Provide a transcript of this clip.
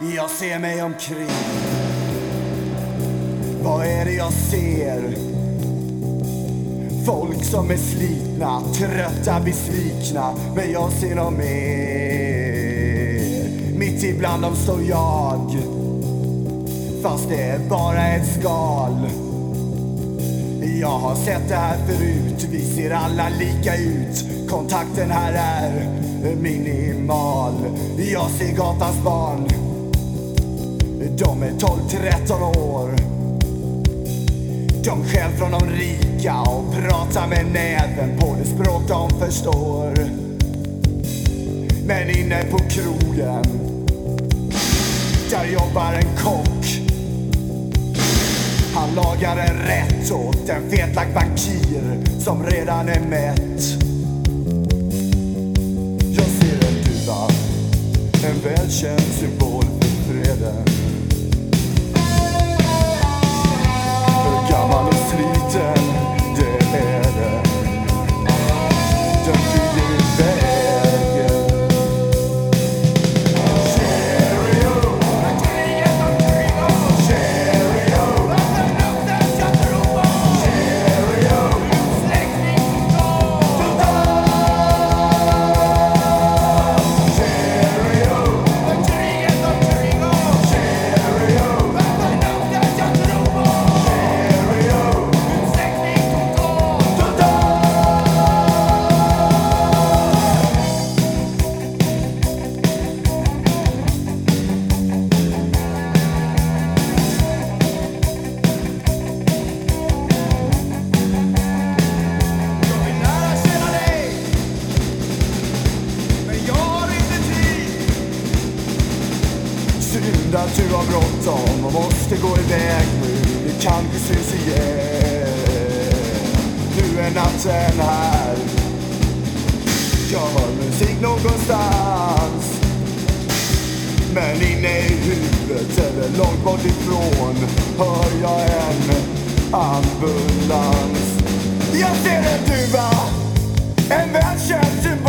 Jag ser mig omkring. Vad är det jag ser? Folk som är slitna, trötta, besvikna. Men jag ser dem mer. Mitt ibland dem står jag. Fast det är bara ett skal. Jag har sett det här förut, vi ser alla lika ut. Kontakten här är minimal. Jag ser gatans barn. De är 12-13 år. De stjäl från de rika och pratar med näven på det språk de förstår. Men inne på krogen, där jobbar en kock. Han lagar en rätt åt en fetlagd bankir som redan är mätt. Jag ser en duva, en välkänd symbol together. Synd att du har bråttom och måste gå iväg nu. Vi kanske syns igen. Nu är natten här. Jag hör musik någonstans. Men inne i huvudet eller långt bort ifrån hör jag en ambulans. Jag ser en duva, en välkänd symbol